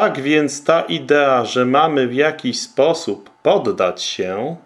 Tak więc ta idea, że mamy w jakiś sposób poddać się,